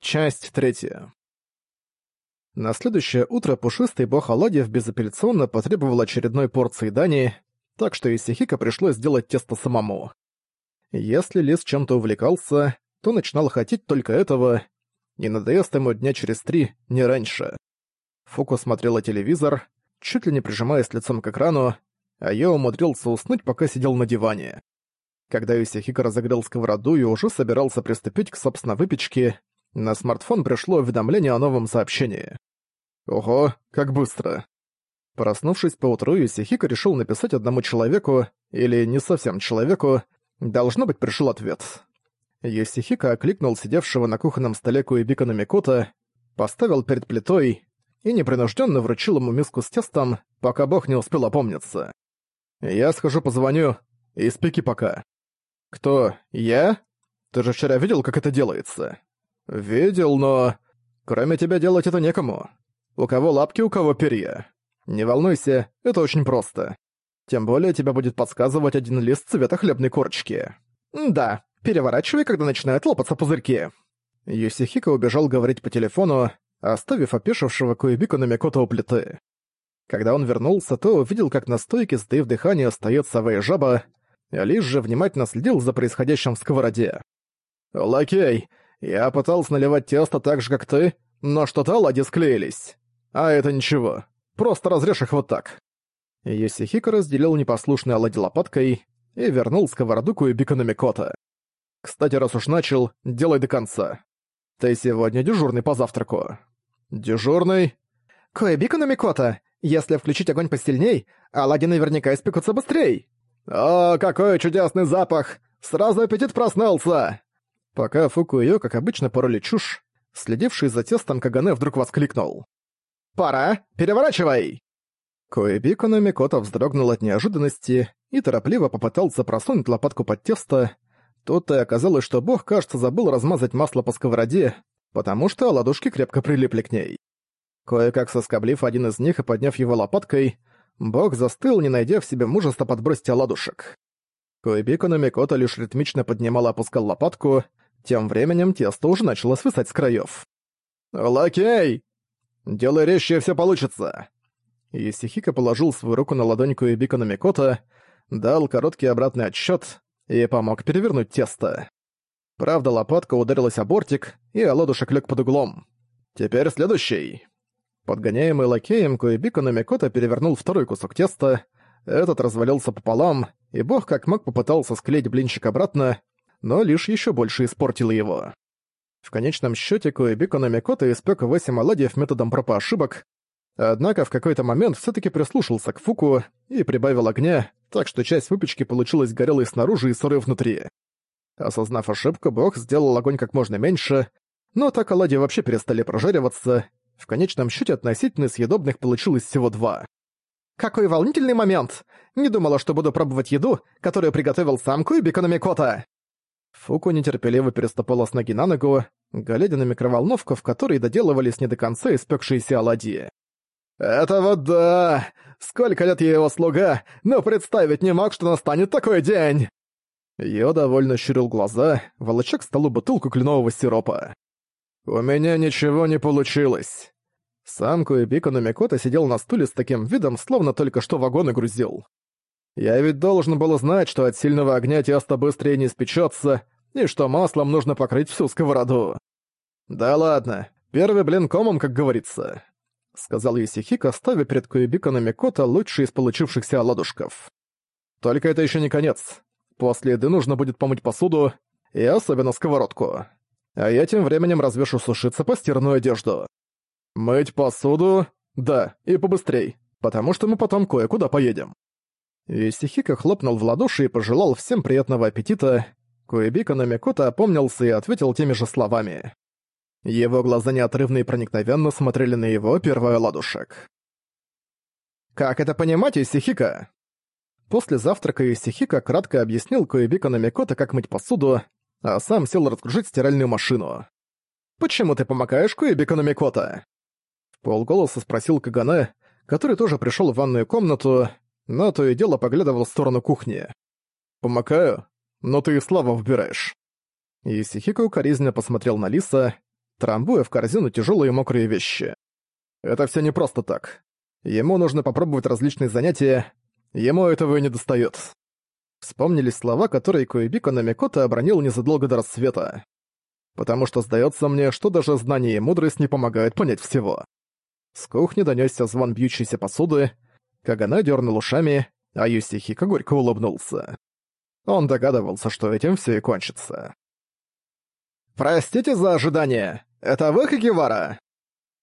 Часть третья. На следующее утро Пушистый бог Оладьев безапелляционно потребовал очередной порции дани, так что Исихика пришлось сделать тесто самому. Если лис чем-то увлекался, то начинал хотеть только этого, и надоест ему дня через три, не раньше. Фуку смотрела телевизор, чуть ли не прижимаясь лицом к экрану, а я умудрился уснуть, пока сидел на диване. Когда Исихика разогрел сковороду и уже собирался приступить к собственной выпечке, на смартфон пришло уведомление о новом сообщении. Ого, как быстро. Проснувшись поутру, Юсихико решил написать одному человеку, или не совсем человеку, должно быть, пришел ответ. Юсихико окликнул сидевшего на кухонном столе Куэбика Намикота, поставил перед плитой и непринужденно вручил ему миску с тестом, пока бог не успел опомниться. «Я схожу позвоню, и спики пока». «Кто? Я? Ты же вчера видел, как это делается?» «Видел, но...» «Кроме тебя делать это некому. У кого лапки, у кого перья. Не волнуйся, это очень просто. Тем более тебя будет подсказывать один лист цвета хлебной корочки». «Да, переворачивай, когда начинают лопаться пузырьки». Юсихика убежал говорить по телефону, оставив опешившего Куэбику на Микото у плиты. Когда он вернулся, то увидел, как на стойке, сдаив дыхание, стоит сова и жаба, Алиш же внимательно следил за происходящим в сковороде. «Лакей, я пытался наливать тесто так же, как ты, но что-то оладьи склеились. А это ничего. Просто разрежь их вот так». Йосихико разделил непослушные оладьи лопаткой и вернул сковороду Куэбика Номикота. «Кстати, раз уж начал, делай до конца. Ты сегодня дежурный по завтраку». «Дежурный?» «Куэбика Номикота, если включить огонь посильней, оладьи наверняка испекутся быстрее». «О, какой чудесный запах! Сразу аппетит проснулся!» Пока Фуку ее, как обычно, пороли чушь, следивший за тестом Кагане вдруг воскликнул. «Пора! Переворачивай!» Коэбико Намикота вздрогнул от неожиданности и торопливо попытался просунуть лопатку под тесто. Тут и оказалось, что бог, кажется, забыл размазать масло по сковороде, потому что ладошки крепко прилипли к ней. Кое-как соскоблив один из них и подняв его лопаткой, бог застыл, не найдя в себе мужества подбросить оладушек. Коэбико Намикота лишь ритмично поднимал и опускал лопатку — тем временем тесто уже начало свисать с краев. «Лакей! Делай резче, все получится!» Исихика положил свою руку на ладонь Куэбика Намикота, дал короткий обратный отсчет и помог перевернуть тесто. Правда, лопатка ударилась о бортик, и оладушек лёг под углом. «Теперь следующий!» Подгоняемый лакеем Куэбика Намикота перевернул второй кусок теста, этот развалился пополам, и бог как мог попытался склеить блинчик обратно, но лишь еще больше испортила его. В конечном счете Коэбико Намикото испек восемь оладьев методом пропа ошибок, однако в какой-то момент все таки прислушался к Фуку и прибавил огня, так что часть выпечки получилась горелой снаружи и сырой внутри. Осознав ошибку, Бог сделал огонь как можно меньше, но так оладьи вообще перестали прожариваться, в конечном счете относительно съедобных получилось всего два. Какой волнительный момент! Не думала, что буду пробовать еду, которую приготовил сам Куйбик Номикота. Фуку нетерпеливо переступала с ноги на ногу, глядя на микроволновку, в которой доделывались не до конца испекшиеся оладьи. «Это вот да! Сколько лет я его слуга, но представить не мог, что настанет такой день!» Я довольно щурил глаза, волоча к столу бутылку кленового сиропа. «У меня ничего не получилось!» Сам Куэбико Номикота сидел на стуле с таким видом, словно только что вагоны грузил. «Я ведь должен был знать, что от сильного огня тесто быстрее не испечется, и что маслом нужно покрыть всю сковороду. Да ладно, первый блин комом, как говорится, сказал Юсихика, ставя перед Куебика кота лучший из получившихся оладушков. Только это еще не конец. После еды нужно будет помыть посуду и особенно сковородку. А я тем временем развешу сушиться постирную одежду. Мыть посуду? Да, и побыстрей, потому что мы потом кое-куда поедем. Юсихика хлопнул в ладоши и пожелал всем приятного аппетита, Куэбик Номикота опомнился и ответил теми же словами. Его глаза неотрывно и проникновенно смотрели на его первый ладушек. «Как это понимать, Исихика?» После завтрака Исихика кратко объяснил Коэбика Номикота, как мыть посуду, а сам сел разгружить стиральную машину. «Почему ты помогаешь Коэбика Номикота?» В полголоса спросил Кагане, который тоже пришел в ванную комнату, но то и дело поглядывал в сторону кухни. «Помогаю? но ты и славу вбираешь». И Сихико укоризненно посмотрел на Лиса, трамбуя в корзину тяжелые мокрые вещи. «Это все не просто так. Ему нужно попробовать различные занятия, ему этого и не достает. Вспомнились слова, которые Куэбико Намикота обронил незадолго до рассвета. «Потому что сдается мне, что даже знание и мудрость не помогают понять всего». С кухни донёсся звон бьющейся посуды, как она дернула ушами, а Юсихико горько улыбнулся. Он догадывался, что этим все и кончится. «Простите за ожидание! Это вы, Хагевара?»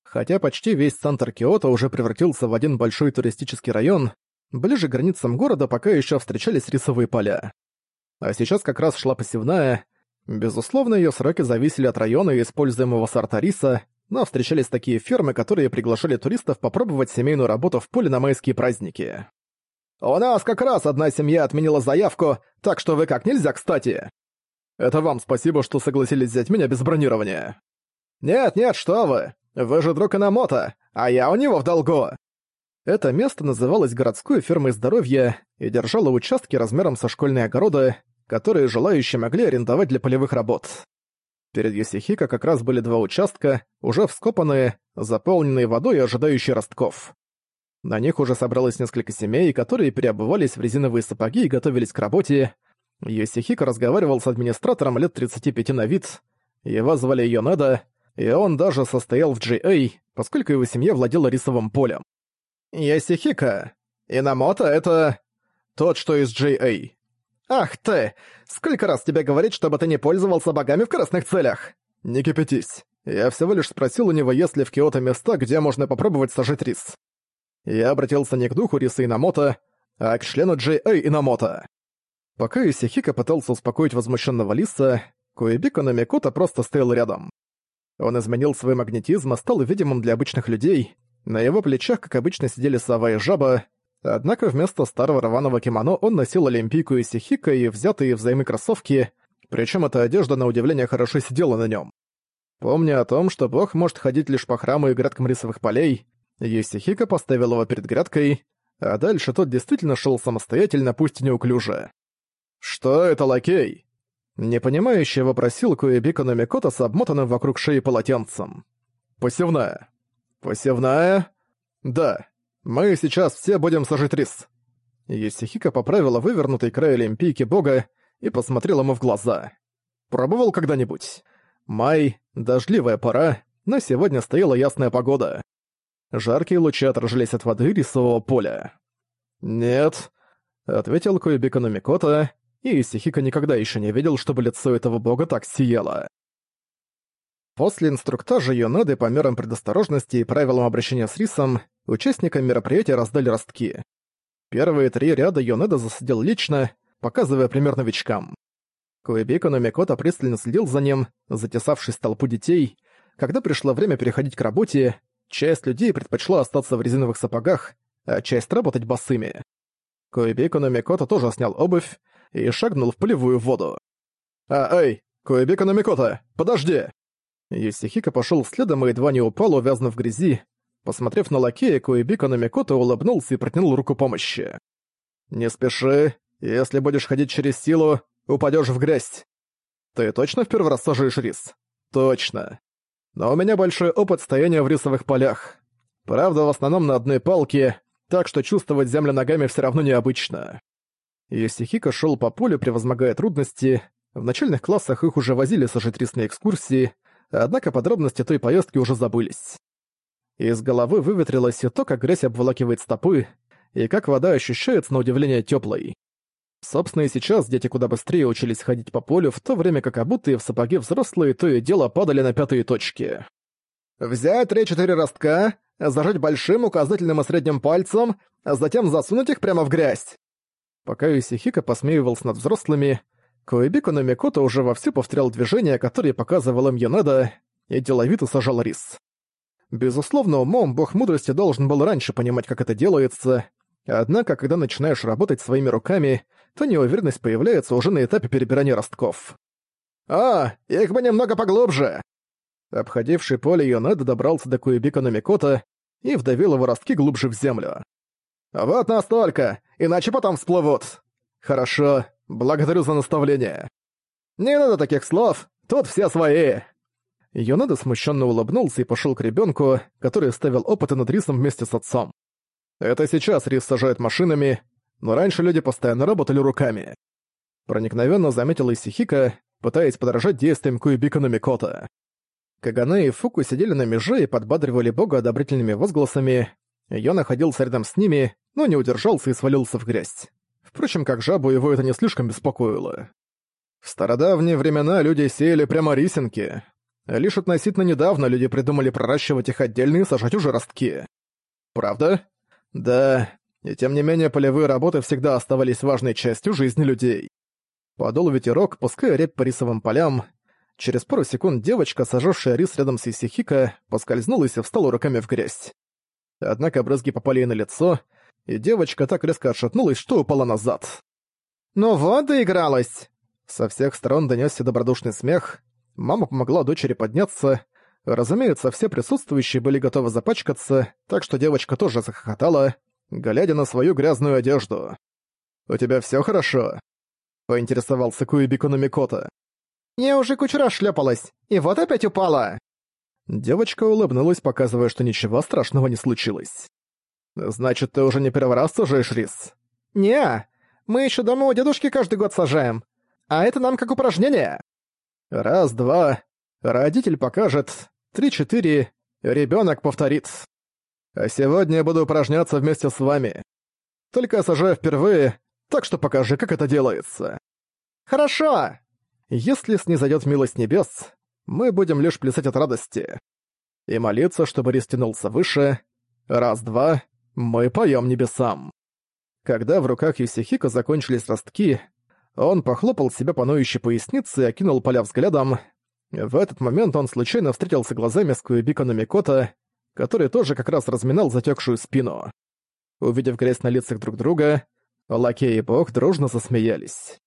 Хотя почти весь центр Киото уже превратился в один большой туристический район, ближе к границам города пока еще встречались рисовые поля. А сейчас как раз шла посевная. Безусловно, ее сроки зависели от района и используемого сорта риса, но встречались такие фермы, которые приглашали туристов попробовать семейную работу в поле на майские праздники. У нас как раз одна семья отменила заявку, так что вы как нельзя кстати. Это вам спасибо, что согласились взять меня без бронирования. Нет-нет, что вы. Вы же друг Инамото, а я у него в долгу. Это место называлось городской фермой здоровья и держало участки размером со школьные огороды, которые желающие могли арендовать для полевых работ. Перед Юсихико как раз были два участка, уже вскопанные, заполненные водой и ожидающие ростков. На них уже собралось несколько семей, которые переобувались в резиновые сапоги и готовились к работе. Йосихико разговаривал с администратором лет 35 на вид. Его звали Йонада, и он даже состоял в GA, поскольку его семья владела рисовым полем. Йосихико, Инамото — это... тот, что из GA. Ах ты! Сколько раз тебе говорить, чтобы ты не пользовался богами в красных целях? Не кипятись. Я всего лишь спросил у него, есть ли в Киото места, где можно попробовать сажать рис я обратился не к духу Риса Инамота, а к члену Джей-Эй Инамота. Пока Исихика пытался успокоить возмущенного Лиса, Куэбико Намикота просто стоял рядом. Он изменил свой магнетизм и стал видимым для обычных людей. На его плечах, как обычно, сидели сова и жаба, однако вместо старого рваного кимоно он носил олимпийку Исихика и взятые взаймы кроссовки, причем эта одежда на удивление хорошо сидела на нем. Помня о том, что бог может ходить лишь по храму и грядкам рисовых полей, есть поставил его перед грядкой, а дальше тот действительно шел самостоятельно, пусть и неуклюже. «Что это, лакей?» Непонимающе вопросил Куэбика Номикота с обмотанным вокруг шеи полотенцем. «Посевная». «Посевная?» «Да. Мы сейчас все будем сажать рис». Есихика поправила вывернутый край Олимпийки бога и посмотрела ему в глаза. «Пробовал когда-нибудь?» «Май, дождливая пора, но сегодня стояла ясная погода. Жаркие лучи отражались от воды рисового поля. «Нет», — ответил Куйбика Номикота, и Исихика никогда еще не видел, чтобы лицо этого бога так сияло. После инструктажа Йонады по мерам предосторожности и правилам обращения с рисом участникам мероприятия раздали ростки. Первые три ряда Йонеда засадил лично, показывая пример новичкам. Куэбико Номикота пристально следил за ним, затесавшись в толпу детей. Когда пришло время переходить к работе, Часть людей предпочла остаться в резиновых сапогах, э, а часть работать босыми. Коэбико Номикота тоже снял обувь и шагнул в полевую воду. «А, эй, Коэбико Номикота, подожди!» Юсихика пошел следом и едва не упал, увязнув в грязи. Посмотрев на лакея, Коэбико Номикота улыбнулся и протянул руку помощи. «Не спеши. Если будешь ходить через силу, упадешь в грязь. Ты точно в первый раз сажаешь рис? Точно но у меня большой опыт стояния в рисовых полях. Правда, в основном на одной палке, так что чувствовать землю ногами все равно необычно. Йосихико шел по полю, превозмогая трудности. В начальных классах их уже возили сожить рисные экскурсии, однако подробности той поездки уже забылись. Из головы выветрилось и то, как грязь обволакивает стопы, и как вода ощущается на удивление теплой. Собственно, и сейчас дети куда быстрее учились ходить по полю, в то время как обутые в сапоги взрослые то и дело падали на пятые точки. «Взять три-четыре ростка, зажать большим, указательным и средним пальцем, а затем засунуть их прямо в грязь». Пока Юсихика посмеивался над взрослыми, Коэбико на Микото уже вовсю повторял движения, которые показывал им Йонеда, и деловито сажал рис. Безусловно, умом бог мудрости должен был раньше понимать, как это делается, однако, когда начинаешь работать своими руками — то неуверенность появляется уже на этапе перебирания ростков. «А, их бы немного поглубже!» Обходивший поле Йонеда добрался до Куебика Номикота и вдавил его ростки глубже в землю. «Вот настолько, иначе потом всплывут!» «Хорошо, благодарю за наставление!» «Не надо таких слов, тут все свои!» Йонеда смущенно улыбнулся и пошел к ребенку, который ставил опыты над рисом вместе с отцом. «Это сейчас рис сажают машинами, но раньше люди постоянно работали руками. Проникновенно заметила Исихика, пытаясь подражать действиям Куибика Номикота. Кагане и Фуку сидели на меже и подбадривали бога одобрительными возгласами. Я находился рядом с ними, но не удержался и свалился в грязь. Впрочем, как жабу его это не слишком беспокоило. В стародавние времена люди сеяли прямо рисинки. Лишь относительно недавно люди придумали проращивать их отдельно и сажать уже ростки. Правда? Да, и тем не менее полевые работы всегда оставались важной частью жизни людей. Подул ветерок, пуская рябь по рисовым полям. Через пару секунд девочка, сожжёвшая рис рядом с Исихика, поскользнулась и встала руками в грязь. Однако брызги попали ей на лицо, и девочка так резко отшатнулась, что упала назад. «Ну вот доигралась!» Со всех сторон донёсся добродушный смех. Мама помогла дочери подняться. Разумеется, все присутствующие были готовы запачкаться, так что девочка тоже захохотала, глядя на свою грязную одежду. «У тебя всё хорошо?» — поинтересовался Куибико Номикота. «Я уже кучу раз шлёпалась, и вот опять упала!» Девочка улыбнулась, показывая, что ничего страшного не случилось. «Значит, ты уже не первый раз сажаешь рис?» «Не, мы ещё дома у дедушки каждый год сажаем, а это нам как упражнение!» «Раз, два, родитель покажет, три-четыре, ребёнок повторит». Сегодня я буду упражняться вместе с вами. Только сажаю впервые, так что покажи, как это делается. Хорошо! Если снизойдет милость небес, мы будем лишь плясать от радости. И молиться, чтобы растянулся выше. Раз-два, мы поем небесам. Когда в руках Юсихика закончились ростки, он похлопал себя по ноющей пояснице и окинул поля взглядом. В этот момент он случайно встретился глазами с Куэбика Намикота, который тоже как раз разминал затекшую спину. Увидев грязь на лицах друг друга, лакей и бог дружно засмеялись.